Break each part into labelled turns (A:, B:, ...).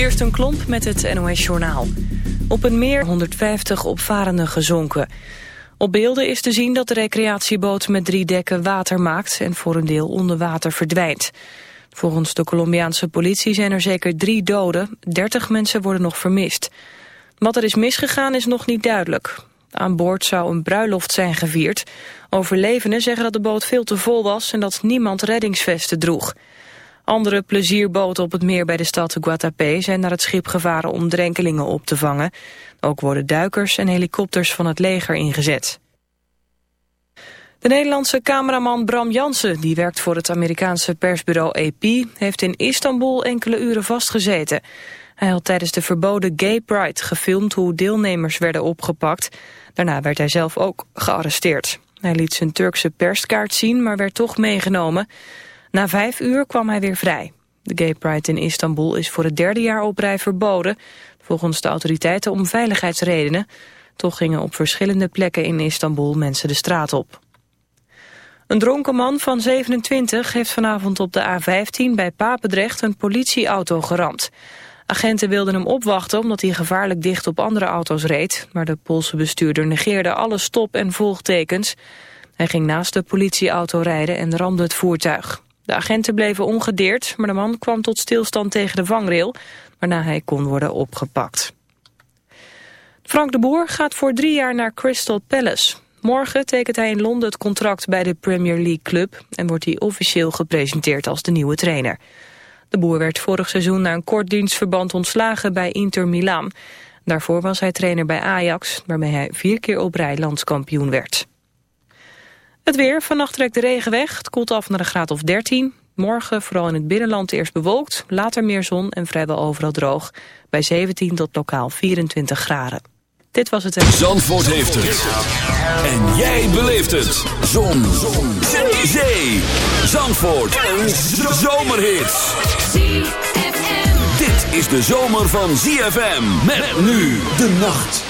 A: Eerst een klomp met het NOS-journaal. Op een meer 150 opvarenden gezonken. Op beelden is te zien dat de recreatieboot met drie dekken water maakt... en voor een deel onder water verdwijnt. Volgens de Colombiaanse politie zijn er zeker drie doden. 30 mensen worden nog vermist. Wat er is misgegaan is nog niet duidelijk. Aan boord zou een bruiloft zijn gevierd. Overlevenden zeggen dat de boot veel te vol was... en dat niemand reddingsvesten droeg. Andere plezierboten op het meer bij de stad Guatapé zijn naar het schip gevaren om drenkelingen op te vangen. Ook worden duikers en helikopters van het leger ingezet. De Nederlandse cameraman Bram Jansen, die werkt voor het Amerikaanse persbureau AP, heeft in Istanbul enkele uren vastgezeten. Hij had tijdens de verboden Gay Pride gefilmd hoe deelnemers werden opgepakt. Daarna werd hij zelf ook gearresteerd. Hij liet zijn Turkse perskaart zien, maar werd toch meegenomen. Na vijf uur kwam hij weer vrij. De Gay Pride in Istanbul is voor het derde jaar op rij verboden... volgens de autoriteiten om veiligheidsredenen. Toch gingen op verschillende plekken in Istanbul mensen de straat op. Een dronken man van 27 heeft vanavond op de A15 bij Papendrecht een politieauto geramd. Agenten wilden hem opwachten omdat hij gevaarlijk dicht op andere auto's reed... maar de Poolse bestuurder negeerde alle stop- en volgtekens. Hij ging naast de politieauto rijden en ramde het voertuig. De agenten bleven ongedeerd, maar de man kwam tot stilstand tegen de vangrail, waarna hij kon worden opgepakt. Frank de Boer gaat voor drie jaar naar Crystal Palace. Morgen tekent hij in Londen het contract bij de Premier League club en wordt hij officieel gepresenteerd als de nieuwe trainer. De Boer werd vorig seizoen na een kort dienstverband ontslagen bij Inter Milaan. Daarvoor was hij trainer bij Ajax, waarmee hij vier keer op rij landskampioen werd. Het weer, vannacht trekt de regen weg. Het koelt af naar een graad of 13. Morgen vooral in het binnenland eerst bewolkt, later meer zon en vrijwel overal droog. Bij 17 tot lokaal 24 graden. Dit was het...
B: Zandvoort heeft het. En jij beleeft het. Zon. zon. Zee. Zee. Zandvoort. Een zomerhit. Dit is de zomer van ZFM. Met nu de nacht.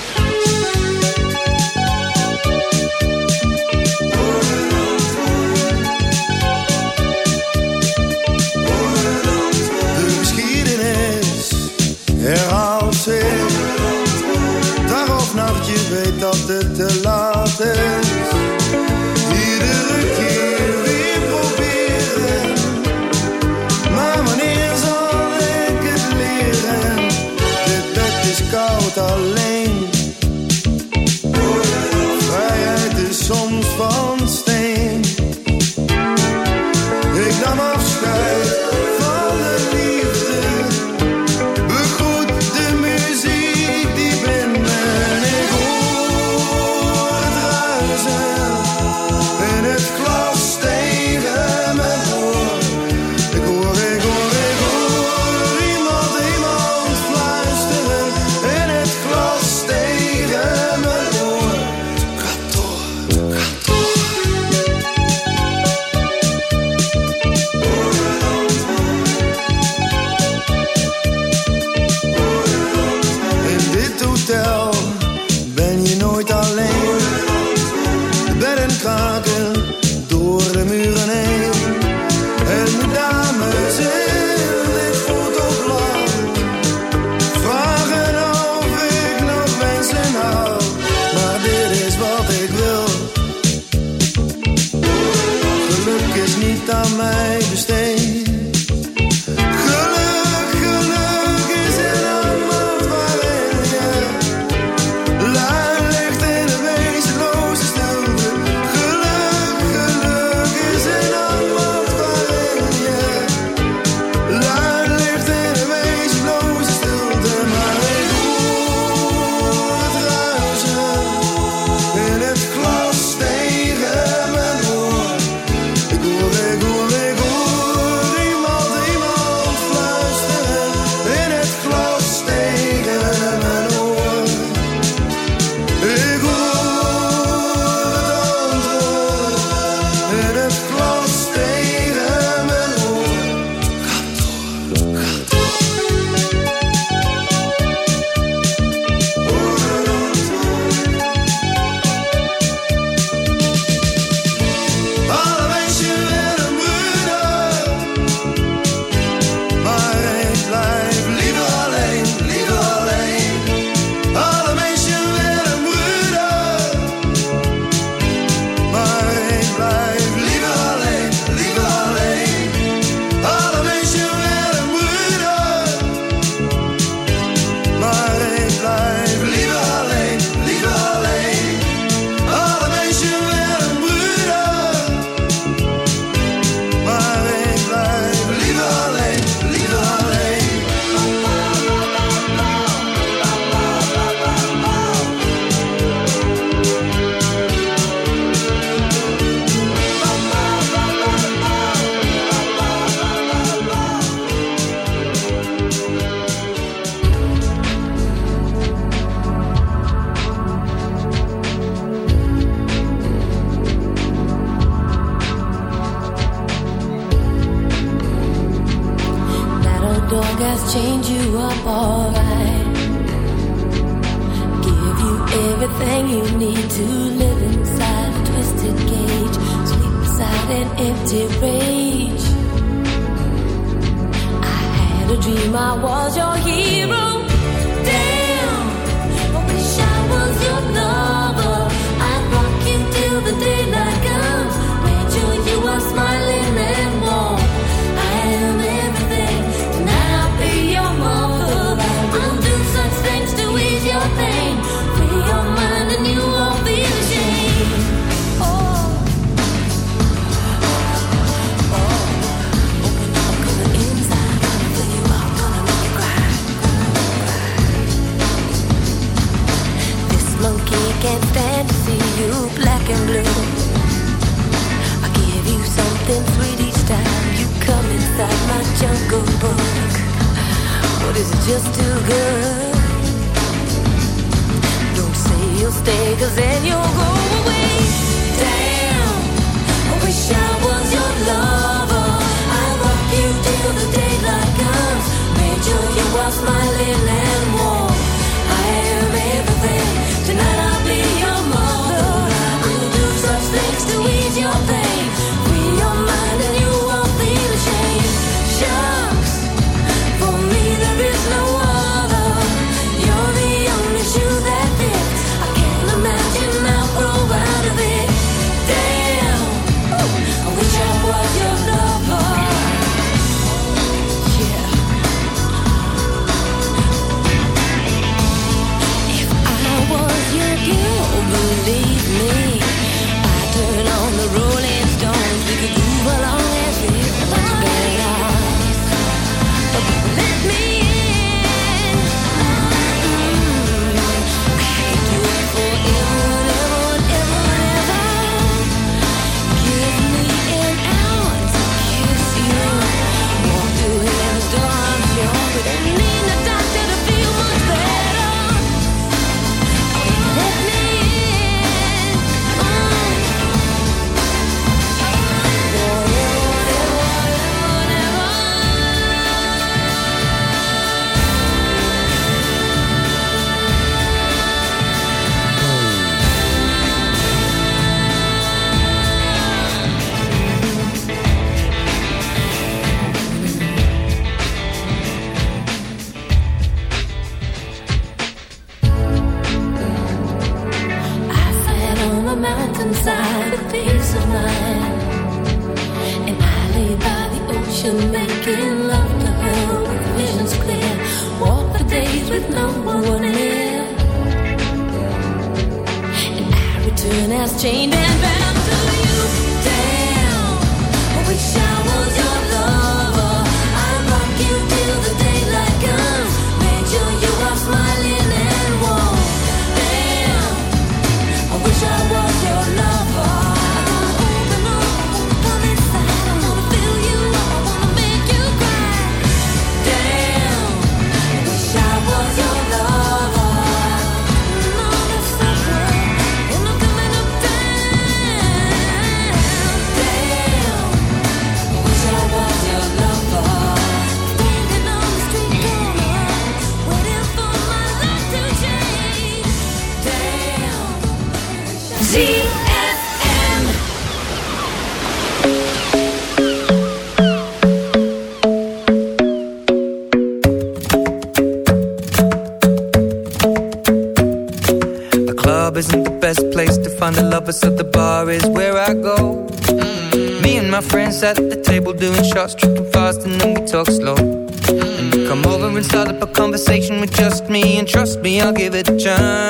C: Me, I'll give
D: it a chance.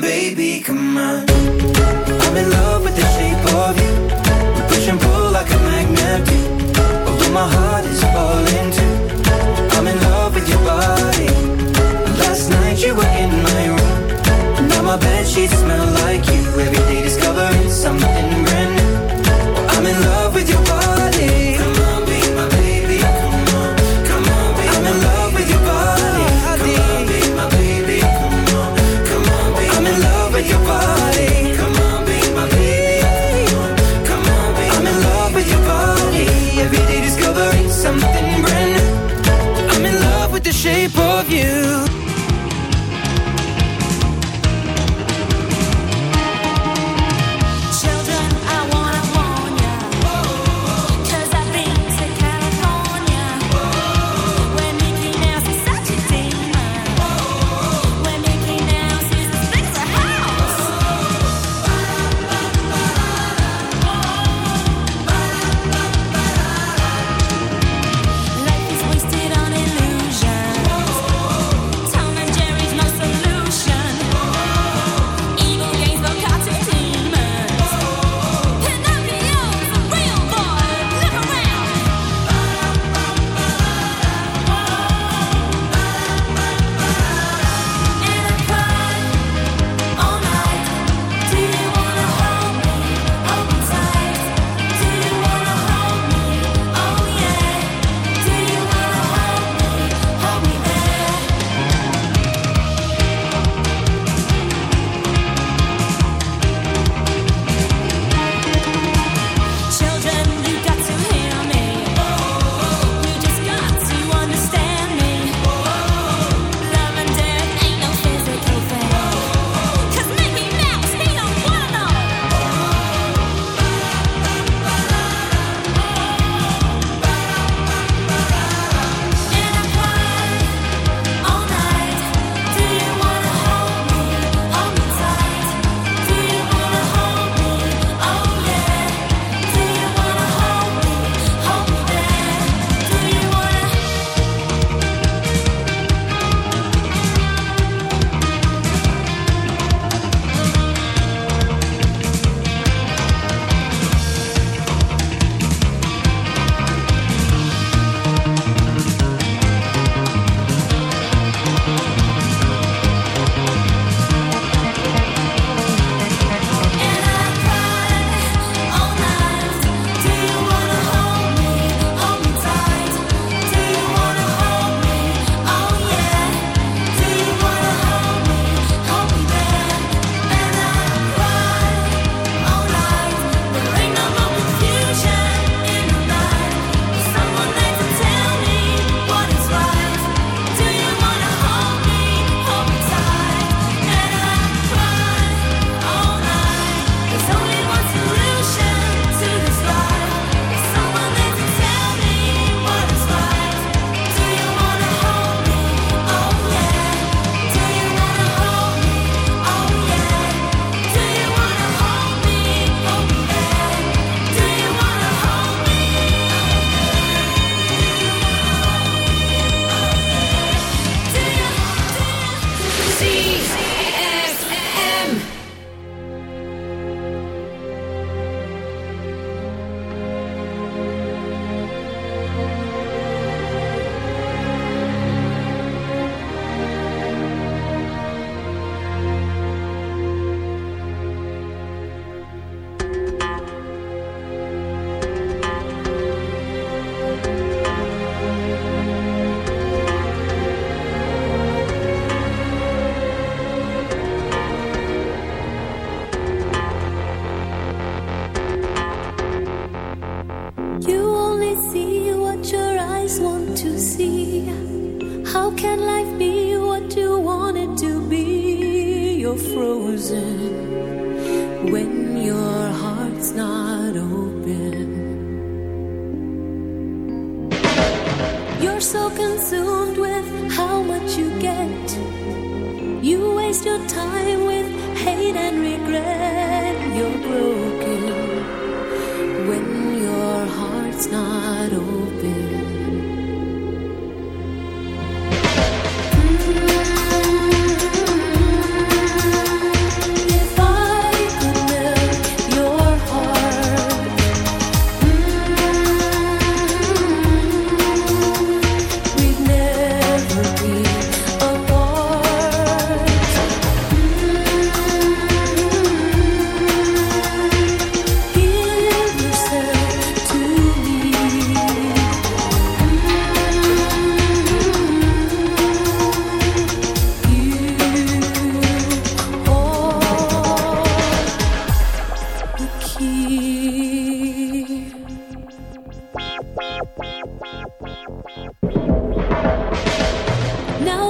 D: baby, come on. I'm in love.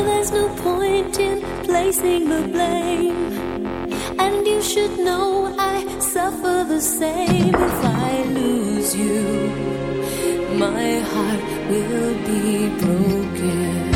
E: there's no point in placing the blame. And you should know I suffer the same if I lose you. My heart will be broken.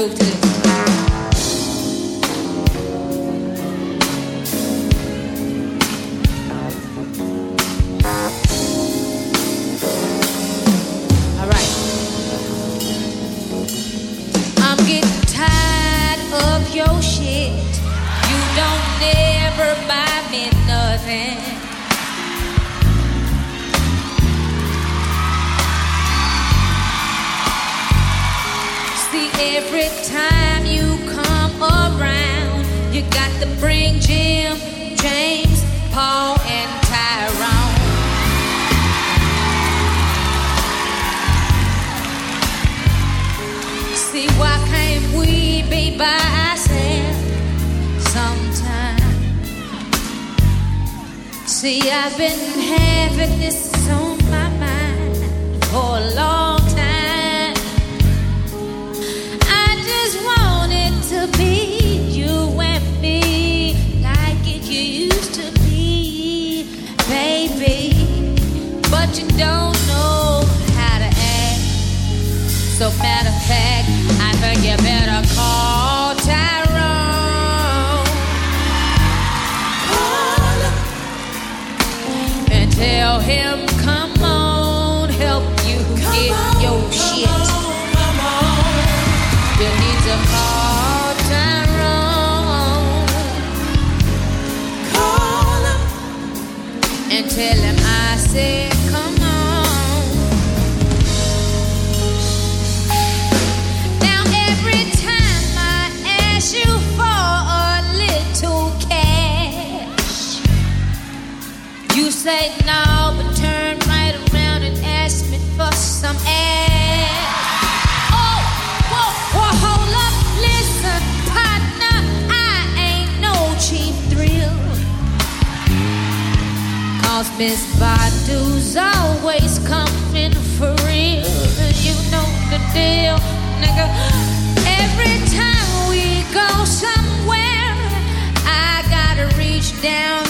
F: groove to this. Alright. I'm getting tired of your shit. You don't buy me nothing. See, every Jim, James, Paul, and Tyrone. See, why can't we be by ourselves sometime? See, I've been having this on my mind for a long him, but turn right around and ask me for some ass. Oh, whoa, hold up, listen, partner, I ain't no cheap thrill. Cause Miss Badu's always coming for real. You know the deal, nigga. Every time we go somewhere, I gotta reach down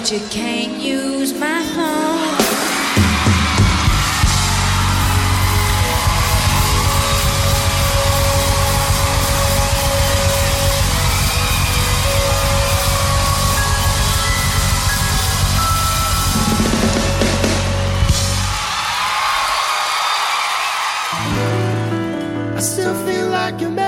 F: But you can't use my phone.
G: I still feel like a